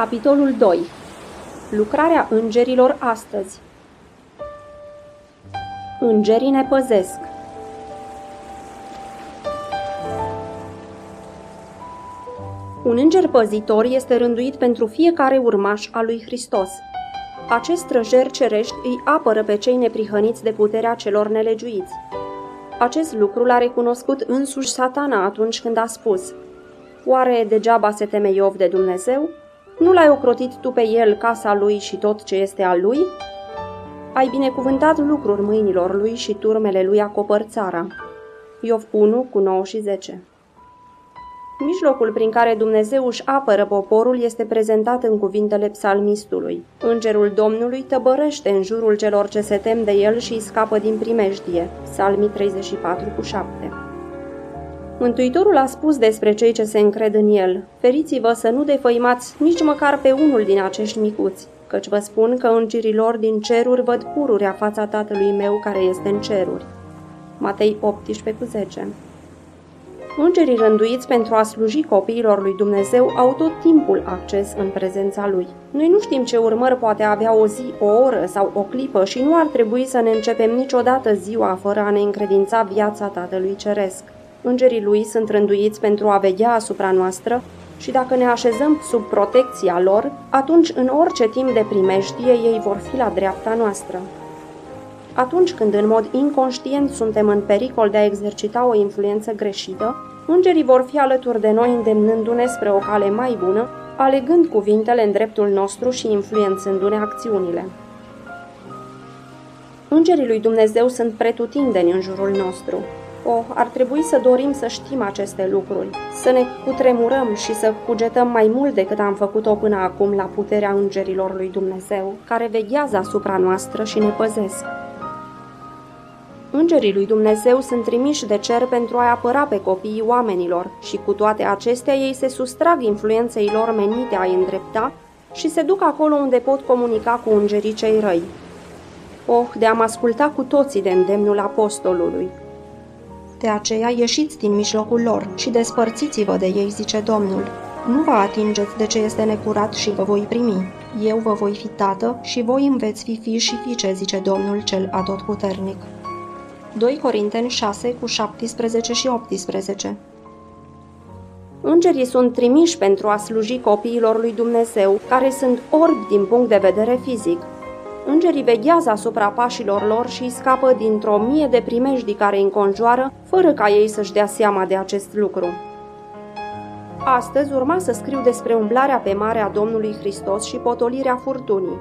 Capitolul 2. Lucrarea îngerilor astăzi. Îngerii ne păzesc. Un înger păzitor este rânduit pentru fiecare urmaș al lui Hristos. Acest străjer cerești îi apără pe cei neprihăniți de puterea celor nelegiuiți. Acest lucru l-a recunoscut însuși satana atunci când a spus Oare degeaba se teme Iov de Dumnezeu? Nu l-ai ocrotit tu pe el, casa lui și tot ce este al lui? Ai binecuvântat lucruri mâinilor lui și turmele lui acopăr țara. Iov 1 cu 9 și 10 Mijlocul prin care Dumnezeu își apără poporul este prezentat în cuvintele psalmistului. Îngerul Domnului tăbărăște în jurul celor ce se tem de el și îi scapă din primejdie. Psalmii 34 cu 7 Mântuitorul a spus despre cei ce se încred în el, feriți-vă să nu defăimați nici măcar pe unul din acești micuți, căci vă spun că îngerilor din ceruri văd pururea fața Tatălui meu care este în ceruri. Matei 18 cu 10 Îngerii rânduiți pentru a sluji copiilor lui Dumnezeu au tot timpul acces în prezența lui. Noi nu știm ce urmări poate avea o zi, o oră sau o clipă și nu ar trebui să ne începem niciodată ziua fără a ne încredința viața Tatălui Ceresc. Îngerii lui sunt rânduiți pentru a veghea asupra noastră și dacă ne așezăm sub protecția lor, atunci în orice timp de primejdie ei vor fi la dreapta noastră. Atunci când în mod inconștient suntem în pericol de a exercita o influență greșită, îngerii vor fi alături de noi îndemnându-ne spre o cale mai bună, alegând cuvintele în dreptul nostru și influențându-ne acțiunile. Îngerii lui Dumnezeu sunt pretutindeni în jurul nostru. Oh, ar trebui să dorim să știm aceste lucruri, să ne cutremurăm și să cugetăm mai mult decât am făcut-o până acum la puterea îngerilor lui Dumnezeu, care veghează asupra noastră și ne păzesc. Îngerii lui Dumnezeu sunt trimiși de cer pentru a apăra pe copiii oamenilor și cu toate acestea ei se sustrag influenței lor menite a îndrepta și se duc acolo unde pot comunica cu îngerii cei răi. Oh, de am asculta cu toții de îndemnul apostolului. De aceea ieșiți din mijlocul lor și despărțiți-vă de ei, zice Domnul. Nu vă atingeți de ce este necurat și vă voi primi. Eu vă voi fi tată și voi îmi veți fi fi și fiice, zice Domnul cel atotputernic. 2 Corinteni 6 cu 17 și 18 Îngerii sunt trimiși pentru a sluji copiilor lui Dumnezeu, care sunt orbi din punct de vedere fizic. Îngerii veghează asupra pașilor lor și îi scapă dintr-o mie de primejdii care îi înconjoară, fără ca ei să-și dea seama de acest lucru. Astăzi urma să scriu despre umblarea pe mare a Domnului Hristos și potolirea furtunii.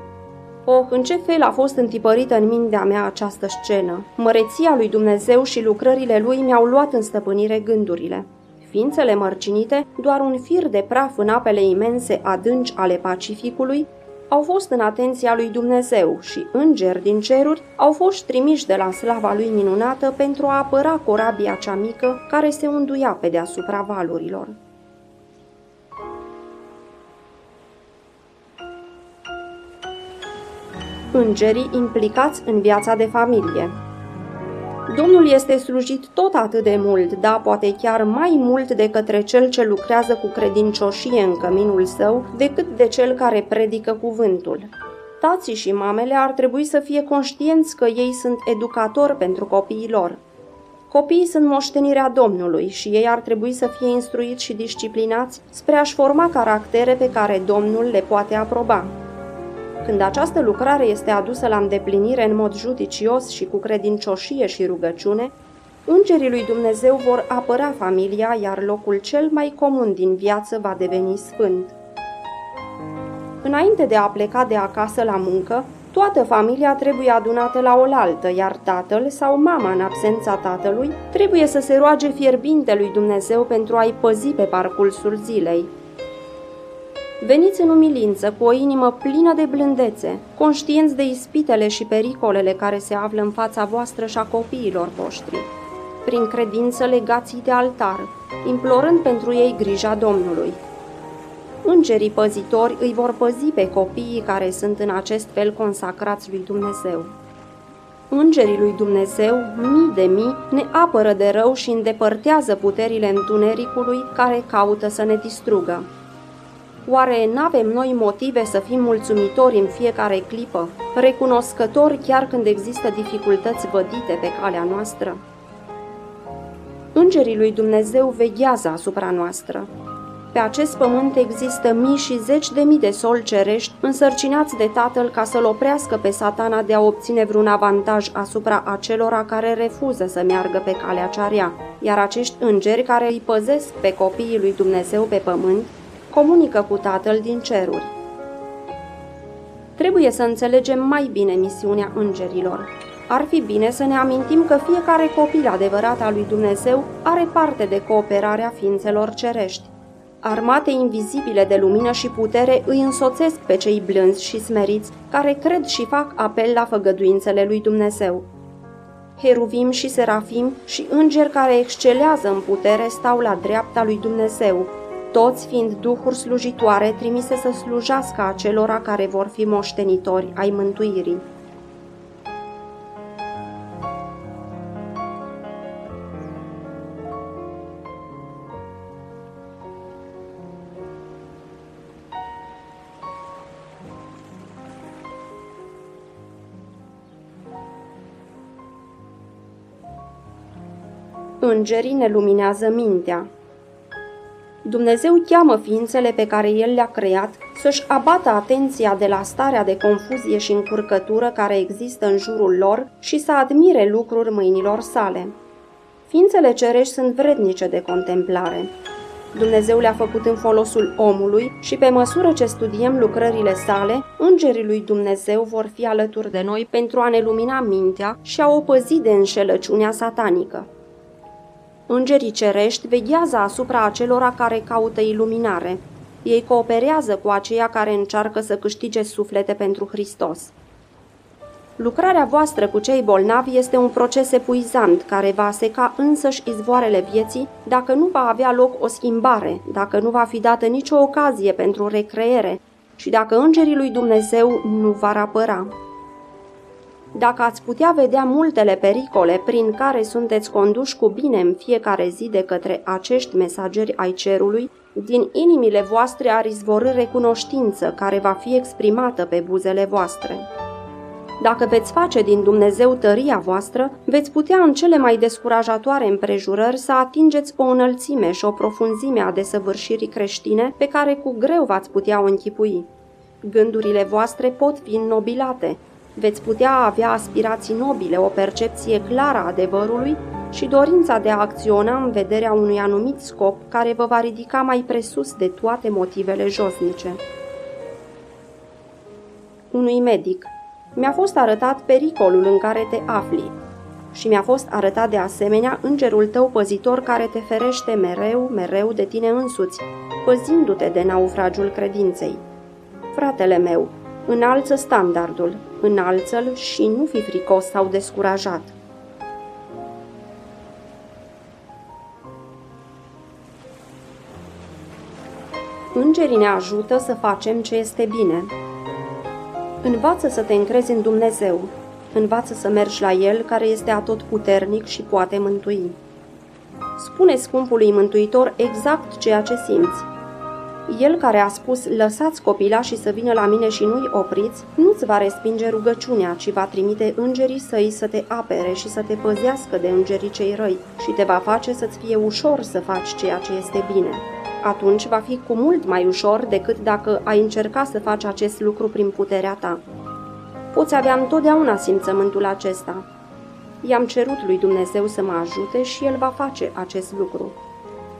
Oh, în ce fel a fost întipărită în mintea mea această scenă? Măreția lui Dumnezeu și lucrările lui mi-au luat în stăpânire gândurile. Ființele mărcinite, doar un fir de praf în apele imense adânci ale Pacificului, au fost în atenția lui Dumnezeu și îngeri din ceruri au fost trimiși de la slava lui minunată pentru a apăra corabia cea mică care se unduia pe deasupra valurilor. Îngerii implicați în viața de familie Domnul este slujit tot atât de mult, da, poate chiar mai mult de către cel ce lucrează cu credincioșie în căminul său, decât de cel care predică cuvântul. Tații și mamele ar trebui să fie conștienți că ei sunt educatori pentru copiii lor. Copiii sunt moștenirea Domnului și ei ar trebui să fie instruiți și disciplinați spre a-și forma caractere pe care Domnul le poate aproba. Când această lucrare este adusă la îndeplinire în mod judicios și cu credincioșie și rugăciune, îngerii lui Dumnezeu vor apăra familia, iar locul cel mai comun din viață va deveni sfânt. Înainte de a pleca de acasă la muncă, toată familia trebuie adunată la oaltă, iar tatăl sau mama în absența tatălui trebuie să se roage fierbinte lui Dumnezeu pentru a-i păzi pe parcursul zilei. Veniți în umilință, cu o inimă plină de blândețe, conștienți de ispitele și pericolele care se află în fața voastră și a copiilor voștri. Prin credință legați de altar, implorând pentru ei grija Domnului. Îngerii păzitori îi vor păzi pe copiii care sunt în acest fel consacrați lui Dumnezeu. Îngerii lui Dumnezeu, mii de mii, ne apără de rău și îndepărtează puterile întunericului care caută să ne distrugă. Oare n-avem noi motive să fim mulțumitori în fiecare clipă, recunoscători chiar când există dificultăți vădite pe calea noastră? Îngerii lui Dumnezeu veghează asupra noastră. Pe acest pământ există mii și zeci de mii de sol cerești însărcinați de Tatăl ca să-l oprească pe satana de a obține vreun avantaj asupra acelora care refuză să meargă pe calea cea rea, iar acești îngeri care îi păzesc pe copiii lui Dumnezeu pe pământ comunică cu Tatăl din ceruri. Trebuie să înțelegem mai bine misiunea îngerilor. Ar fi bine să ne amintim că fiecare copil adevărat al lui Dumnezeu are parte de cooperarea ființelor cerești. Armate invizibile de lumină și putere îi însoțesc pe cei blânzi și smeriți care cred și fac apel la făgăduințele lui Dumnezeu. Heruvim și serafim și îngeri care excelează în putere stau la dreapta lui Dumnezeu, toți fiind duhuri slujitoare trimise să slujească acelora care vor fi moștenitori ai mântuirii. Îngerii ne luminează mintea. Dumnezeu cheamă ființele pe care El le-a creat să-și abată atenția de la starea de confuzie și încurcătură care există în jurul lor și să admire lucruri mâinilor sale. Ființele cerești sunt vrednice de contemplare. Dumnezeu le-a făcut în folosul omului și pe măsură ce studiem lucrările sale, îngerii lui Dumnezeu vor fi alături de noi pentru a ne lumina mintea și a o păzi de înșelăciunea satanică. Îngerii cerești veghează asupra acelora care caută iluminare. Ei cooperează cu aceia care încearcă să câștige suflete pentru Hristos. Lucrarea voastră cu cei bolnavi este un proces epuizant care va seca însăși izvoarele vieții dacă nu va avea loc o schimbare, dacă nu va fi dată nicio ocazie pentru recreere și dacă îngerii lui Dumnezeu nu va apăra. Dacă ați putea vedea multele pericole prin care sunteți conduși cu bine în fiecare zi de către acești mesageri ai cerului, din inimile voastre ar izvorâ recunoștință care va fi exprimată pe buzele voastre. Dacă veți face din Dumnezeu tăria voastră, veți putea în cele mai descurajatoare împrejurări să atingeți o înălțime și o profunzime a desăvârșirii creștine pe care cu greu v-ați putea o închipui. Gândurile voastre pot fi înnobilate, veți putea avea aspirații nobile, o percepție clară a adevărului și dorința de a acționa în vederea unui anumit scop care vă va ridica mai presus de toate motivele josnice. Unui medic mi-a fost arătat pericolul în care te afli și mi-a fost arătat de asemenea îngerul tău păzitor care te ferește mereu, mereu de tine însuți, păzindu-te de naufragiul credinței. Fratele meu, înalță standardul, înalță-l și nu fi fricos sau descurajat. Îngerii ne ajută să facem ce este bine. Învață să te încrezi în Dumnezeu. Învață să mergi la El, care este atotputernic și poate mântui. Spune scumpului Mântuitor exact ceea ce simți el care a spus, lăsați și să vină la mine și nu-i opriți, nu-ți va respinge rugăciunea, ci va trimite îngerii săi să te apere și să te păzească de îngerii cei răi și te va face să-ți fie ușor să faci ceea ce este bine. Atunci va fi cu mult mai ușor decât dacă ai încerca să faci acest lucru prin puterea ta. Poți avea întotdeauna simțământul acesta. I-am cerut lui Dumnezeu să mă ajute și El va face acest lucru.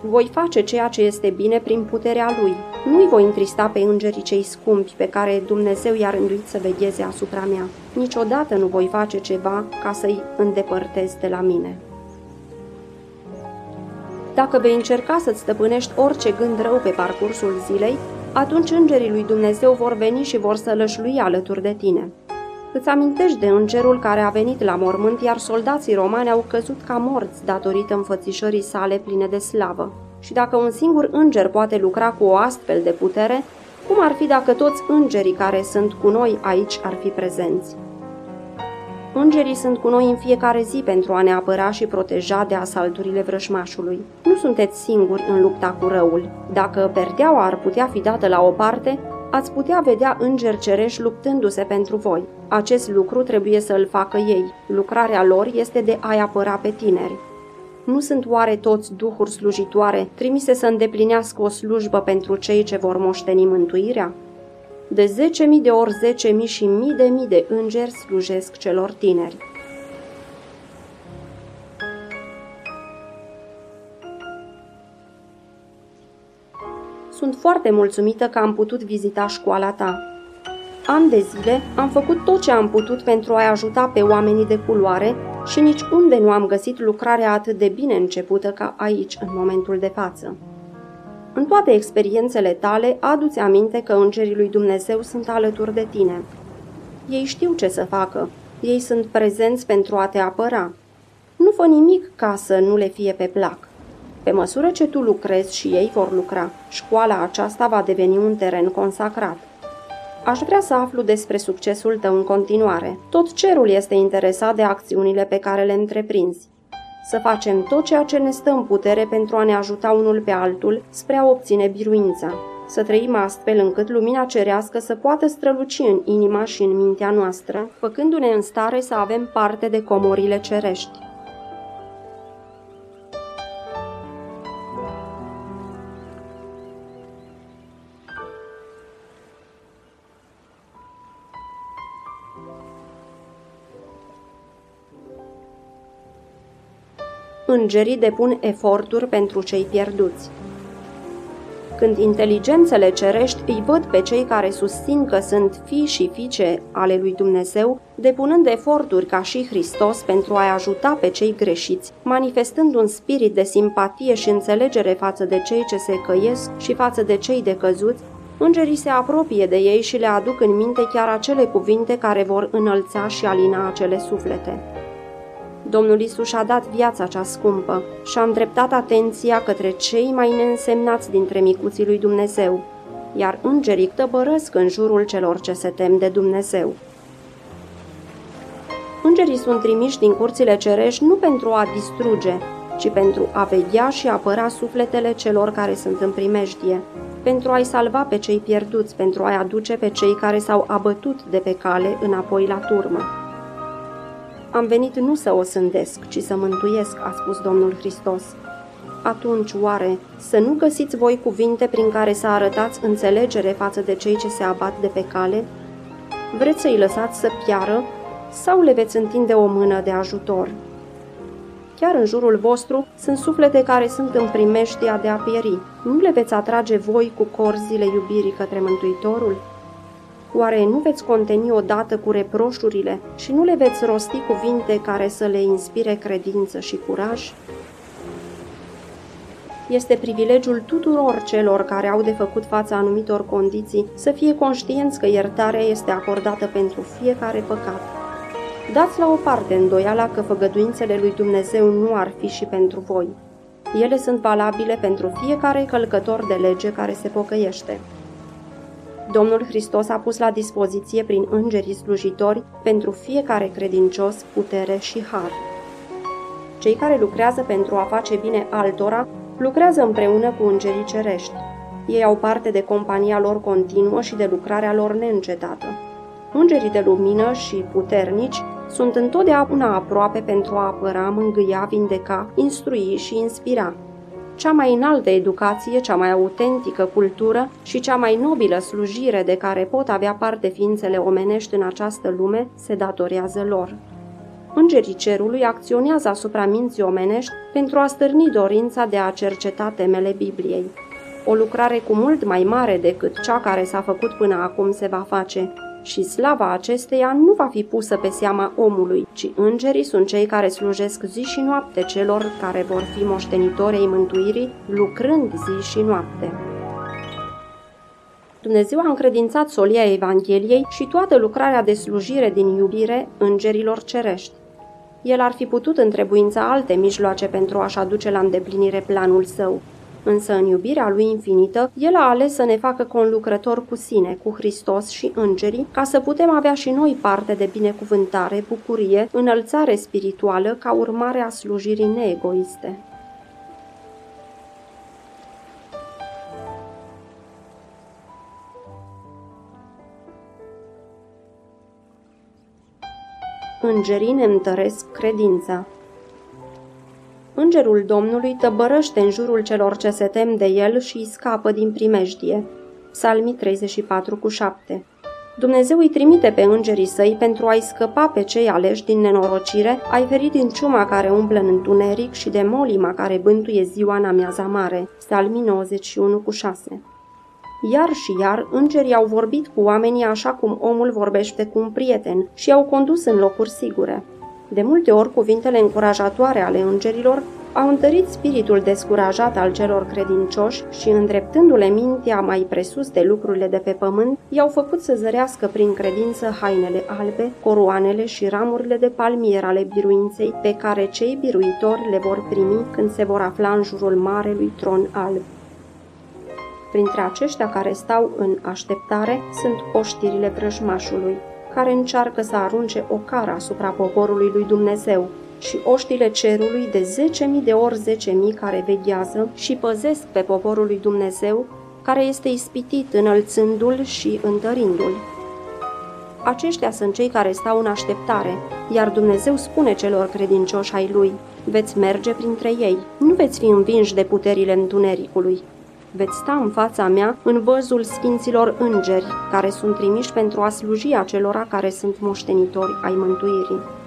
Voi face ceea ce este bine prin puterea Lui. Nu-i voi întrista pe îngerii cei scumpi pe care Dumnezeu i-a rânduit să vegheze asupra mea. Niciodată nu voi face ceva ca să-i îndepărtez de la mine. Dacă vei încerca să-ți stăpânești orice gând rău pe parcursul zilei, atunci îngerii lui Dumnezeu vor veni și vor să lășlui alături de tine. Îți amintești de îngerul care a venit la mormânt, iar soldații romani au căzut ca morți datorită înfățișării sale pline de slavă. Și dacă un singur înger poate lucra cu o astfel de putere, cum ar fi dacă toți îngerii care sunt cu noi aici ar fi prezenți? Îngerii sunt cu noi în fiecare zi pentru a ne apăra și proteja de asalturile vrășmașului. Nu sunteți singuri în lupta cu răul. Dacă perdeaua ar putea fi dată la o parte, ați putea vedea îngeri cereși luptându-se pentru voi. Acest lucru trebuie să îl facă ei. Lucrarea lor este de a-i apăra pe tineri. Nu sunt oare toți duhuri slujitoare trimise să îndeplinească o slujbă pentru cei ce vor moșteni mântuirea? De zece mii de ori zece mii și mii de mii de îngeri slujesc celor tineri. Sunt foarte mulțumită că am putut vizita școala ta. An de zile am făcut tot ce am putut pentru a-i ajuta pe oamenii de culoare și nici unde nu am găsit lucrarea atât de bine începută ca aici, în momentul de față. În toate experiențele tale, adu-ți aminte că îngerii lui Dumnezeu sunt alături de tine. Ei știu ce să facă. Ei sunt prezenți pentru a te apăra. Nu fă nimic ca să nu le fie pe plac. Pe măsură ce tu lucrezi și ei vor lucra, școala aceasta va deveni un teren consacrat. Aș vrea să aflu despre succesul tău în continuare. Tot cerul este interesat de acțiunile pe care le întreprinzi. Să facem tot ceea ce ne stă în putere pentru a ne ajuta unul pe altul spre a obține biruința. Să trăim astfel încât lumina cerească să poată străluci în inima și în mintea noastră, făcându-ne în stare să avem parte de comorile cerești. Îngerii depun eforturi pentru cei pierduți. Când inteligențele cerești îi văd pe cei care susțin că sunt fii și fiice ale lui Dumnezeu, depunând eforturi ca și Hristos pentru a-i ajuta pe cei greșiți, manifestând un spirit de simpatie și înțelegere față de cei ce se căiesc și față de cei decăzuți, îngerii se apropie de ei și le aduc în minte chiar acele cuvinte care vor înălța și alina acele suflete. Domnul Isus a dat viața cea scumpă și a îndreptat atenția către cei mai neînsemnați dintre micuții lui Dumnezeu, iar îngerii tăbărăsc în jurul celor ce se tem de Dumnezeu. Îngerii sunt trimiși din curțile cerești nu pentru a distruge, ci pentru a veghea și apăra sufletele celor care sunt în primejdie, pentru a-i salva pe cei pierduți, pentru a-i aduce pe cei care s-au abătut de pe cale înapoi la turmă. Am venit nu să o sândesc, ci să mântuiesc, a spus Domnul Hristos. Atunci, oare, să nu găsiți voi cuvinte prin care să arătați înțelegere față de cei ce se abat de pe cale? Vreți să-i lăsați să piară sau le veți întinde o mână de ajutor? Chiar în jurul vostru sunt suflete care sunt în primeștia de a pieri. Nu le veți atrage voi cu corzile iubirii către Mântuitorul? Oare nu veți conteni odată cu reproșurile și nu le veți rosti cuvinte care să le inspire credință și curaj? Este privilegiul tuturor celor care au de făcut fața anumitor condiții să fie conștienți că iertarea este acordată pentru fiecare păcat. Dați la o parte îndoiala că făgăduințele lui Dumnezeu nu ar fi și pentru voi. Ele sunt valabile pentru fiecare călcător de lege care se pocăiește. Domnul Hristos a pus la dispoziție prin îngerii slujitori pentru fiecare credincios putere și har. Cei care lucrează pentru a face bine altora lucrează împreună cu îngerii cerești. Ei au parte de compania lor continuă și de lucrarea lor neîncetată. Îngerii de lumină și puternici sunt întotdeauna aproape pentru a apăra, mângâia, vindeca, instrui și inspira cea mai înaltă educație, cea mai autentică cultură și cea mai nobilă slujire de care pot avea parte ființele omenești în această lume se datorează lor. Îngerii cerului acționează asupra minții omenești pentru a stârni dorința de a cerceta temele Bibliei. O lucrare cu mult mai mare decât cea care s-a făcut până acum se va face, și slava acesteia nu va fi pusă pe seama omului, ci îngerii sunt cei care slujesc zi și noapte celor care vor fi moștenitorei mântuirii, lucrând zi și noapte. Dumnezeu a încredințat solia Evangheliei și toată lucrarea de slujire din iubire îngerilor cerești. El ar fi putut întrebuința alte mijloace pentru a-și aduce la îndeplinire planul său, Însă în iubirea lui infinită, el a ales să ne facă conlucrători cu sine, cu Hristos și îngerii, ca să putem avea și noi parte de binecuvântare, bucurie, înălțare spirituală ca urmare a slujirii neegoiste. Îngerii ne întăresc credința. Îngerul Domnului tăbărăște în jurul celor ce se tem de el și îi scapă din primejdie. Psalmii 34 cu 7 Dumnezeu îi trimite pe îngerii săi pentru a-i scăpa pe cei aleși din nenorocire, ai ferit din ciuma care umblă în întuneric și de molima care bântuie ziua în amiaza mare. Psalmii 91 cu 6 Iar și iar, îngerii au vorbit cu oamenii așa cum omul vorbește cu un prieten și i-au condus în locuri sigure. De multe ori, cuvintele încurajatoare ale îngerilor au întărit spiritul descurajat al celor credincioși și, îndreptându-le mintea mai presus de lucrurile de pe pământ, i-au făcut să zărească prin credință hainele albe, coroanele și ramurile de palmier ale biruinței pe care cei biruitori le vor primi când se vor afla în jurul marelui tron alb. Printre aceștia care stau în așteptare sunt oștirile vrăjmașului, care încearcă să arunce o cară asupra poporului lui Dumnezeu, și oștile cerului de zece mii de ori zece mii care veghează și păzesc pe poporul lui Dumnezeu, care este ispitit înălțându-l și întărindu-l. Aceștia sunt cei care stau în așteptare, iar Dumnezeu spune celor credincioși ai lui, veți merge printre ei, nu veți fi învinși de puterile întunericului, veți sta în fața mea în văzul sfinților îngeri, care sunt trimiși pentru a sluji acelora care sunt moștenitori ai mântuirii.